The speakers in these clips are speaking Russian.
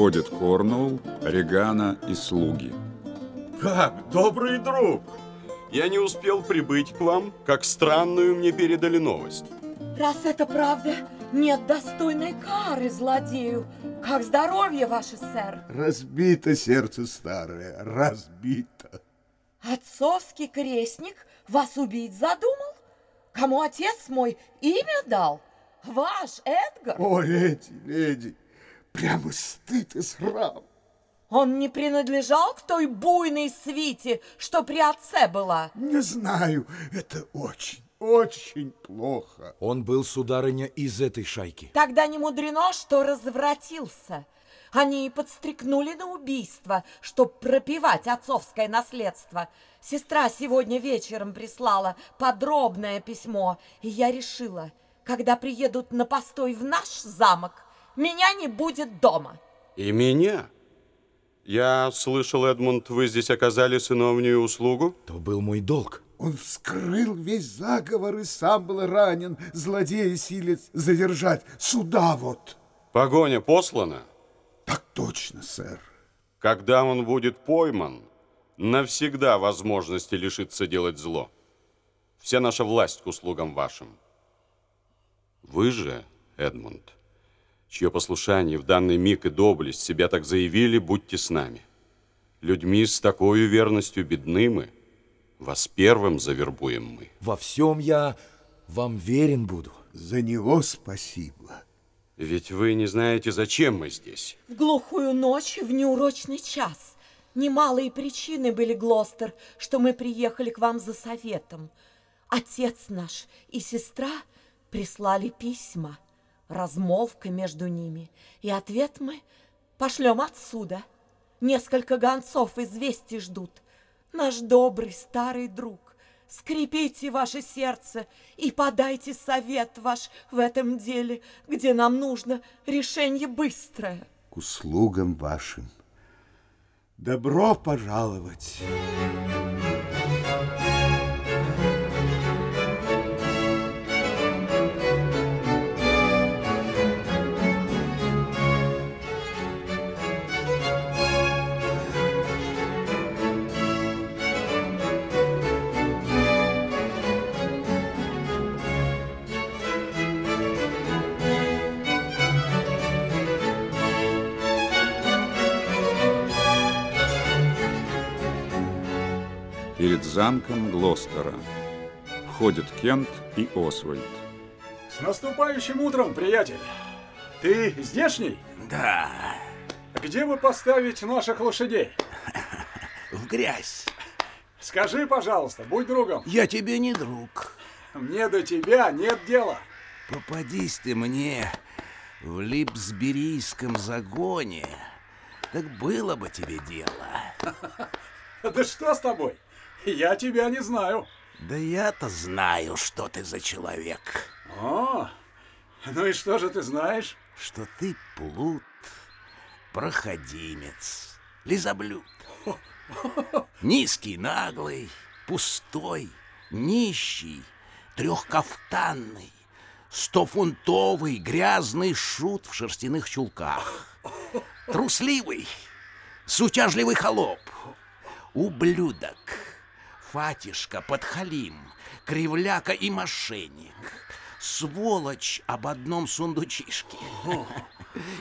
Входит Корнуолл, Регана и слуги. Как, добрый друг! Я не успел прибыть к вам, как странную мне передали новость. Раз это правда, нет достойной кары злодею. Как здоровье ваше, сэр? Разбито сердце старое, разбито. Отцовский крестник вас убить задумал? Кому отец мой имя дал? Ваш Эдгар? О, леди, леди, прямо стыд и срам. Он не принадлежал к той буйной свите, что при отце была? Не знаю, это очень, очень плохо. Он был, сударыня, из этой шайки. Тогда не мудрено, что развратился. Они и подстрекнули на убийство, чтоб пропивать отцовское наследство. Сестра сегодня вечером прислала подробное письмо, и я решила, когда приедут на постой в наш замок, меня не будет дома. И меня? Я слышал, Эдмунд, вы здесь оказали сыновнюю услугу? То был мой долг. Он вскрыл весь заговор и сам был ранен. Злодея силец задержать. Сюда вот. Погоня послана? Так точно, сэр. Когда он будет пойман, навсегда возможности лишиться делать зло. Вся наша власть к услугам вашим. Вы же, Эдмунд, чье послушание в данный миг и доблесть себя так заявили, будьте с нами. Людьми с такой верностью бедны мы, вас первым завербуем мы. Во всем я вам верен буду. За него спасибо. Ведь вы не знаете, зачем мы здесь. В глухую ночь, в неурочный час. Немалые причины были, Глостер, что мы приехали к вам за советом. Отец наш и сестра прислали письма, размолвка между ними, и ответ мы пошлем отсюда. Несколько гонцов известий ждут. Наш добрый старый друг, скрепите ваше сердце и подайте совет ваш в этом деле, где нам нужно решение быстрое. К услугам вашим. Добро пожаловать. Перед замком Глостера. Входят Кент и Освальд. С наступающим утром, приятель! Ты здешний? Да, Где бы поставить наших лошадей? в грязь. Скажи, пожалуйста, будь другом. Я тебе не друг. Мне до тебя нет дела. Попадись ты мне в Липсберийском загоне, так было бы тебе дело. Да что с тобой? Я тебя не знаю. Да я-то знаю, что ты за человек. О, ну и что же ты знаешь? Что ты плут, проходимец, лизоблюд. Низкий, наглый, пустой, нищий, трехкафтанный, стофунтовый, грязный шут в шерстяных чулках. Трусливый, сутяжливый холоп, ублюдок, фатишка, подхалим, кривляка и мошенник, сволочь об одном сундучишке.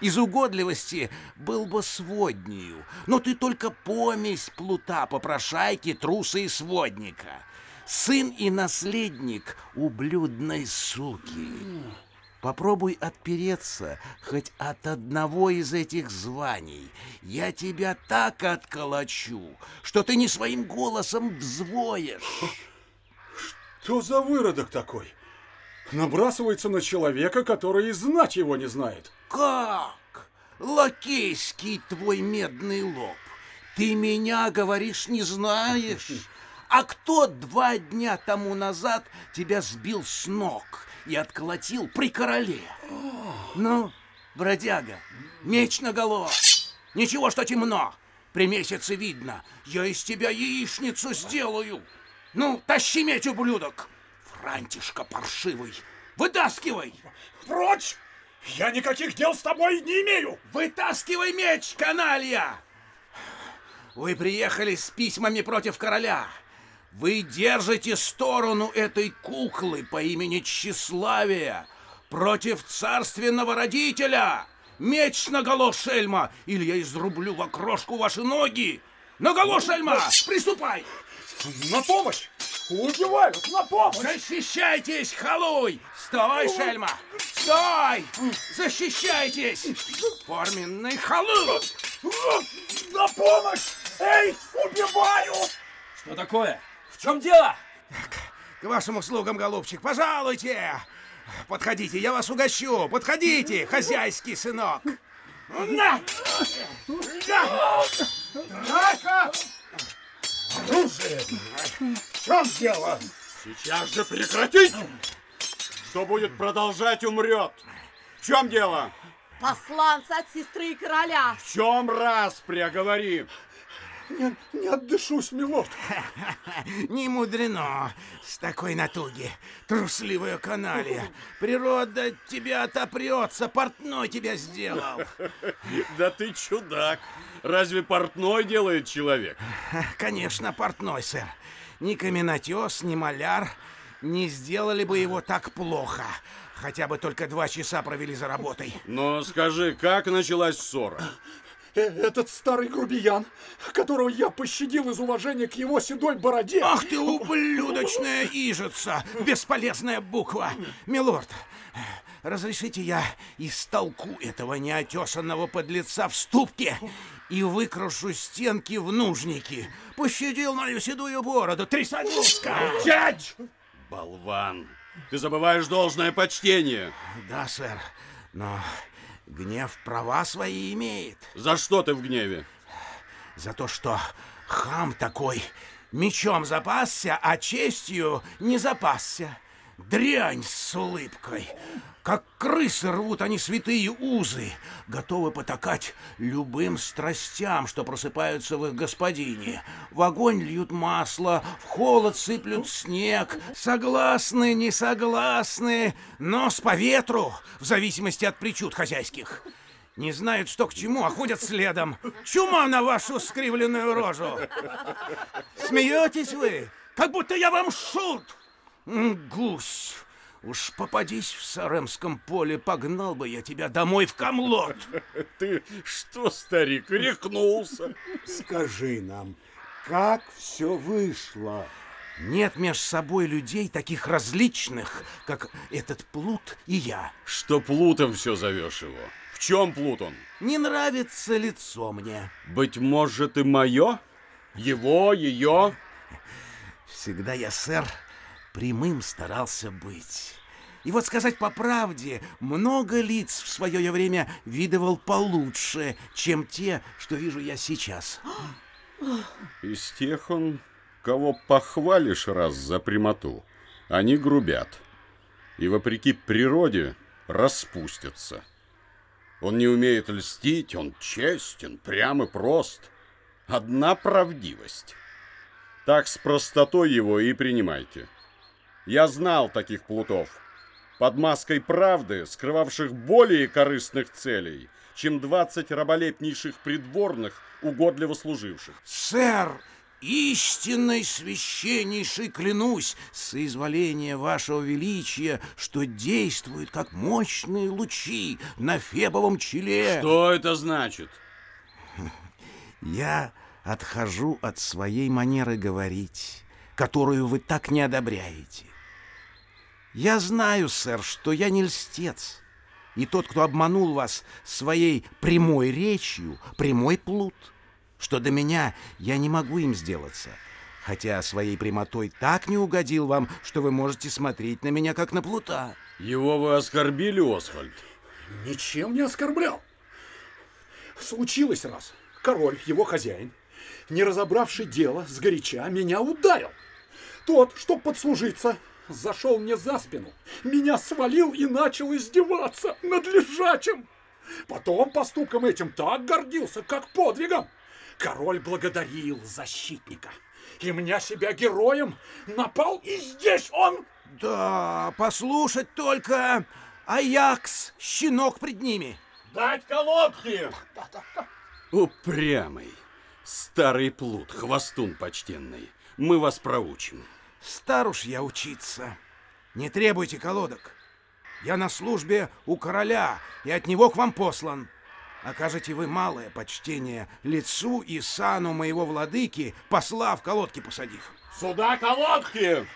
Из угодливости был бы своднею, но ты только помесь плута, попрошайки, труса и сводника. Сын и наследник ублюдной суки. Попробуй отпереться хоть от одного из этих званий. Я тебя так отколочу, что ты не своим голосом взвоешь. Что за выродок такой? Набрасывается на человека, который и знать его не знает. Как? Лакейский твой медный лоб. Ты меня, говоришь, не знаешь? А кто два дня тому назад тебя сбил с ног и отколотил при короле? Ну, бродяга, меч наголо. Ничего, что темно. При месяце видно. Я из тебя яичницу сделаю. Ну, тащи меч, ублюдок. Франтишка паршивый. Вытаскивай. Прочь! Я никаких дел с тобой не имею! Вытаскивай меч, каналья! Вы приехали с письмами против короля. Вы держите сторону этой куклы по имени Тщеславия против царственного родителя. Меч наголо, шельма, или я изрублю в окрошку ваши ноги. Наголо, шельма, приступай! На помощь! Убивают! На помощь! Защищайтесь, халуй! Стой, шельма! Стой! Защищайтесь! Форменный халуй! На помощь! Эй, убивают! Что такое? В чем дело? К вашим услугам, голубчик, пожалуйте! Подходите, я вас угощу! Подходите, хозяйский сынок! На! Драка! Оружие! В чем дело? Сейчас же прекратить! Кто будет продолжать, умрет. В чем дело? Посланцы от сестры и короля. В чем раз говори? Не, не отдышусь, милорд. Не мудрено с такой натуги, трусливая каналья. Природа тебя отопрется, портной тебя сделал. Да ты чудак. Разве портной делает человек? Конечно, портной, сэр. Ни каменотес, ни маляр не сделали бы его так плохо. Хотя бы только два часа провели за работой. Но скажи, как началась ссора? Этот старый грубиян, которого я пощадил из уважения к его седой бороде. Ах ты, ублюдочная ижица! Бесполезная буква! Милорд, разрешите я истолку этого неотесанного подлеца в ступке и выкрушу стенки в нужники. Пощадил мою седую бороду, трясогузка! Чать! Болван! Ты забываешь должное почтение. Да, сэр, но гнев права свои имеет. За что ты в гневе? За то, что хам такой мечом запасся, а честью не запасся. Дрянь с улыбкой. Как крысы рвут они святые узы, готовы потакать любым страстям, что просыпаются в их господине. В огонь льют масло, в холод сыплют снег. Согласны, не согласны, нос по ветру, в зависимости от причуд хозяйских. Не знают, что к чему, а ходят следом. Чума на вашу скривленную рожу. Смеетесь вы, как будто я вам шут. Гусь, уж попадись в Саремском поле, погнал бы я тебя домой в Камлот. Ты что, старик, рехнулся? Скажи нам, как все вышло? Нет меж собой людей таких различных, как этот Плут и я. Что плутом все зовешь его? В чем плут он? Не нравится лицо мне. Быть может, и мое? Его, ее? Всегда я, сэр, прямым старался быть. И вот сказать по правде, много лиц в свое время видывал получше, чем те, что вижу я сейчас. Из тех он, кого похвалишь раз за прямоту, они грубят. И вопреки природе распустятся. Он не умеет льстить, он честен, прям и прост. Одна правдивость. Так с простотой его и принимайте. Я знал таких плутов. Под маской правды, скрывавших более корыстных целей, чем 20 раболепнейших придворных, угодливо служивших. Сэр, истинный священнейший клянусь, соизволение вашего величия, что действует как мощные лучи на фебовом челе. Что это значит? Я отхожу от своей манеры говорить, которую вы так не одобряете. Я знаю, сэр, что я не льстец. И тот, кто обманул вас своей прямой речью, прямой плут. Что до меня, я не могу им сделаться. Хотя своей прямотой так не угодил вам, что вы можете смотреть на меня, как на плута. Его вы оскорбили, Освальд? Ничем не оскорблял. Случилось раз. Король, его хозяин, не разобравший дело, сгоряча меня ударил. Тот, чтоб подслужиться, зашел мне за спину, меня свалил и начал издеваться над лежачим. Потом поступком этим так гордился, как подвигом. Король благодарил защитника. И меня себя героем напал, и здесь он... Да, послушать только, Аякс, щенок пред ними. Дать колодки! Упрямый, старый плут, хвостун почтенный. Мы вас проучим. Стар уж я учиться. Не требуйте колодок. Я на службе у короля, и от него к вам послан. Окажете вы малое почтение лицу и сану моего владыки, посла в колодки посадив. Сюда колодки!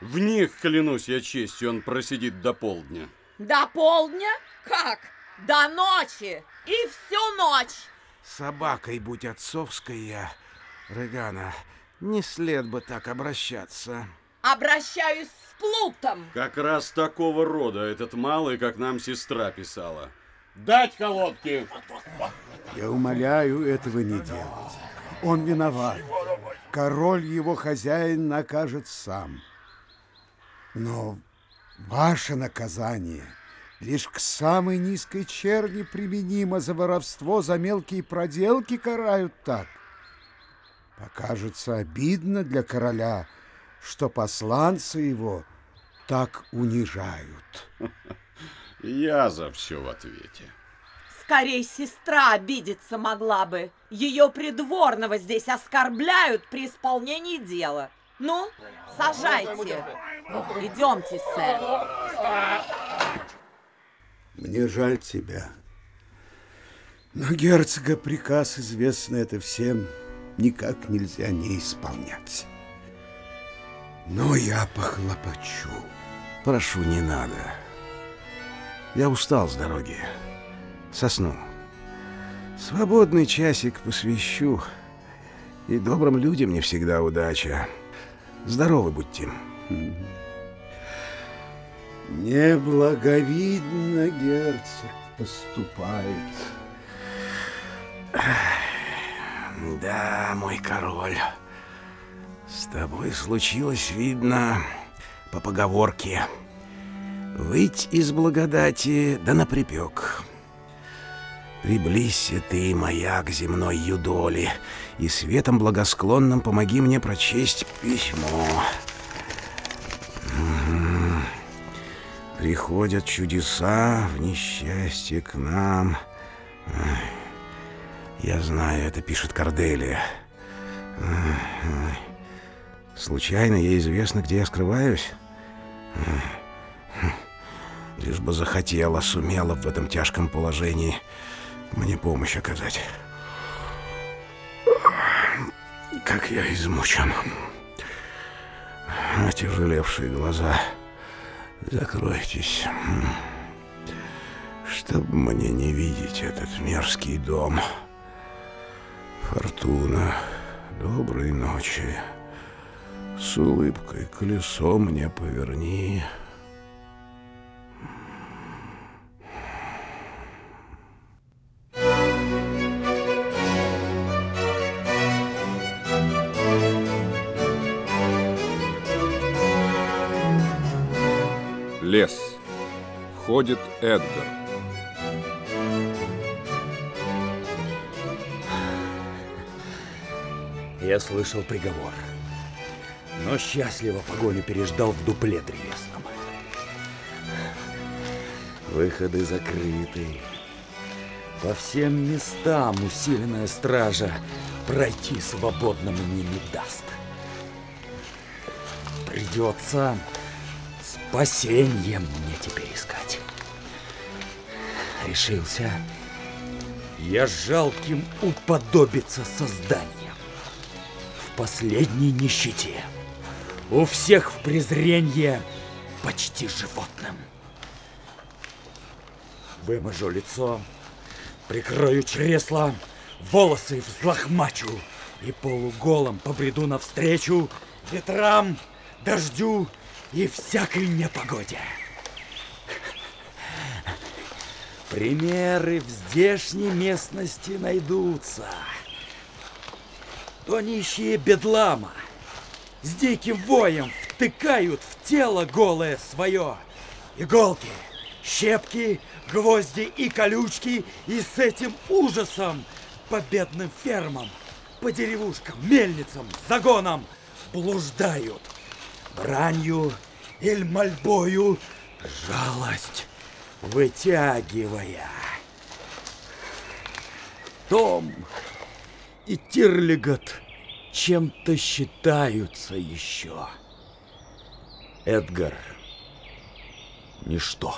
В них, клянусь я честью, он просидит до полдня. До полдня? Как? До ночи! И всю ночь! Собакой будь отцовской я, Регана, не след бы так обращаться. Обращаюсь с плутом! Как раз такого рода этот малый, как нам сестра писала. Дать колодки! Я умоляю этого не делать. Он виноват. Король его хозяин накажет сам. Но ваше наказание лишь к самой низкой черни применимо за воровство, за мелкие проделки карают так. Покажется обидно для короля, что посланцы его так унижают. Я за все в ответе. Скорей сестра обидеться могла бы. Ее придворного здесь оскорбляют при исполнении дела. Ну, сажайте. Идемте, сэр. Мне жаль тебя. Но герцога приказ, известно это всем, никак нельзя не исполнять. Но я похлопочу. Прошу, не надо. Я устал с дороги. Сосну. Свободный часик посвящу. И добрым людям не всегда удача. Здоровы будьте. Неблаговидно герцог поступает. Да, мой король. С тобой случилось, видно, по поговорке. Выйти из благодати, да на припек. Приблизься ты, маяк земной юдоли, и светом благосклонным помоги мне прочесть письмо. Приходят чудеса в несчастье к нам. Ай, Я знаю, это пишет Корделия. Ай, ай. Случайно ей известно, где я скрываюсь? Лишь бы захотела, сумела в этом тяжком положении мне помощь оказать. Как я измучен. Отяжелевшие глаза. Закройтесь. Чтоб мне не видеть этот мерзкий дом. Фортуна, доброй ночи. С улыбкой колесо мне поверни. Лес. Входит Эдгар. Я слышал приговор, но счастливо погоню переждал в дупле древесном. Выходы закрыты. По всем местам усиленная стража пройти свободно мне не даст. Придется спасенье мне теперь искать. Решился я жалким уподобиться созданием в последней нищете. У всех в презренье почти животным. Вымажу лицо, прикрою чресло, волосы взлохмачу и полуголом побреду навстречу ветрам, дождю и всякой непогоде. Примеры в здешней местности найдутся. То нищие бедлама. С диким воем втыкают в тело голое свое. Иголки, щепки, гвозди и колючки, и с этим ужасом по бедным фермам, по деревушкам, мельницам, загонам блуждают. Бранью или мольбою жалость вытягивая. Том и Тирлигот чем-то считаются еще. Эдгар — ничто.